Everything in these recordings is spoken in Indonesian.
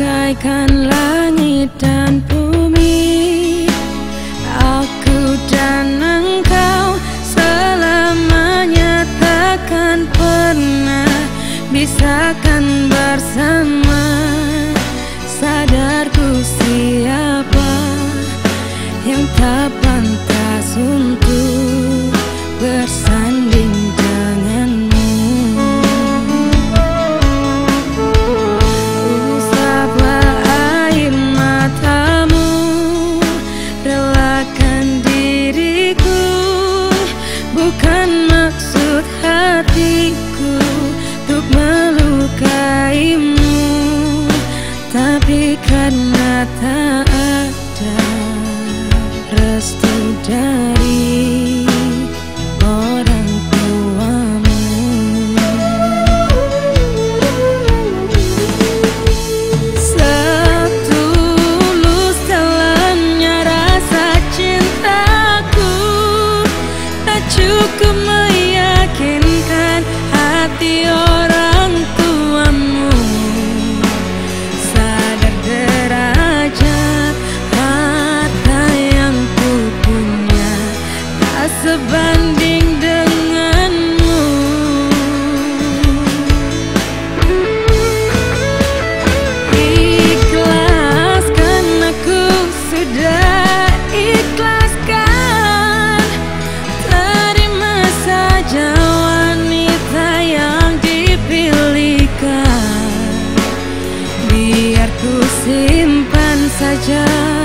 bagaikan langit dan bumi karena tak ada restu dari orang tuamu. Setulus dalamnya rasa cintaku Tak cukup meyakinkan hati orang simpan saja.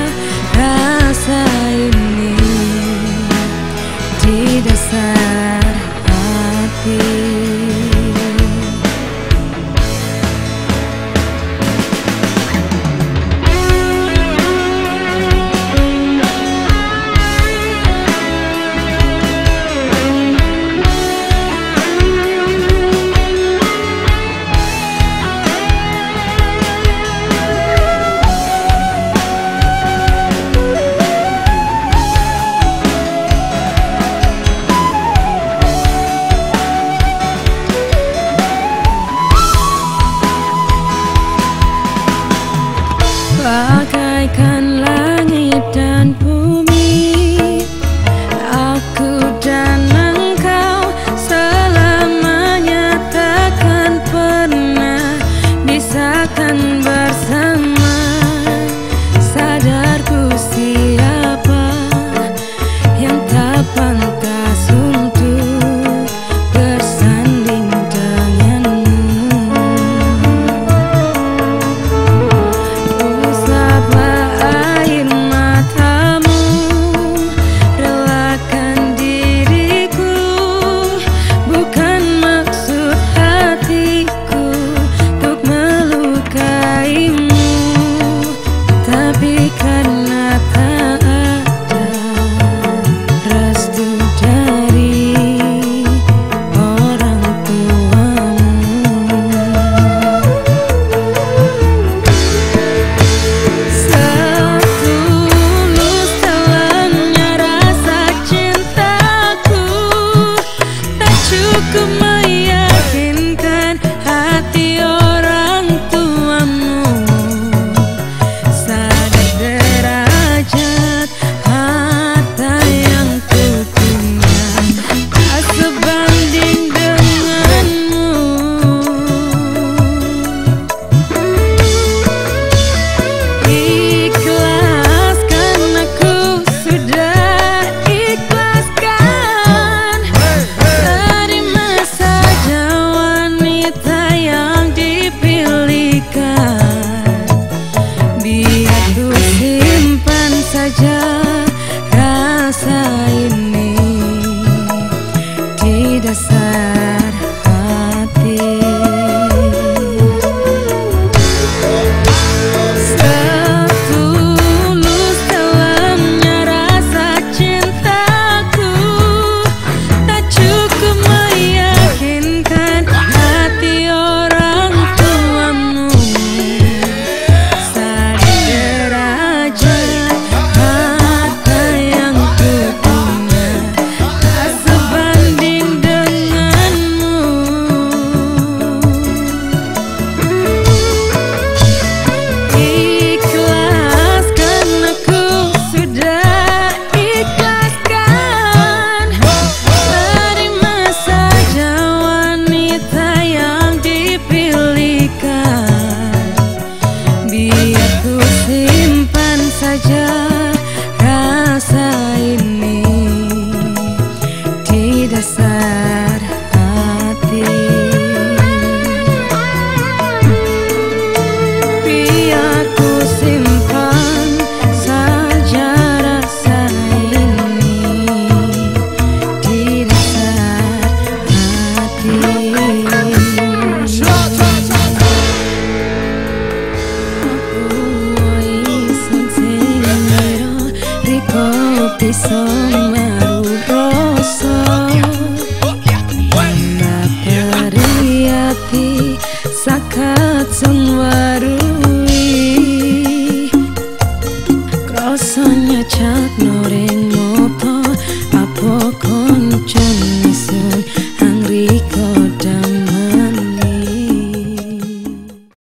opção é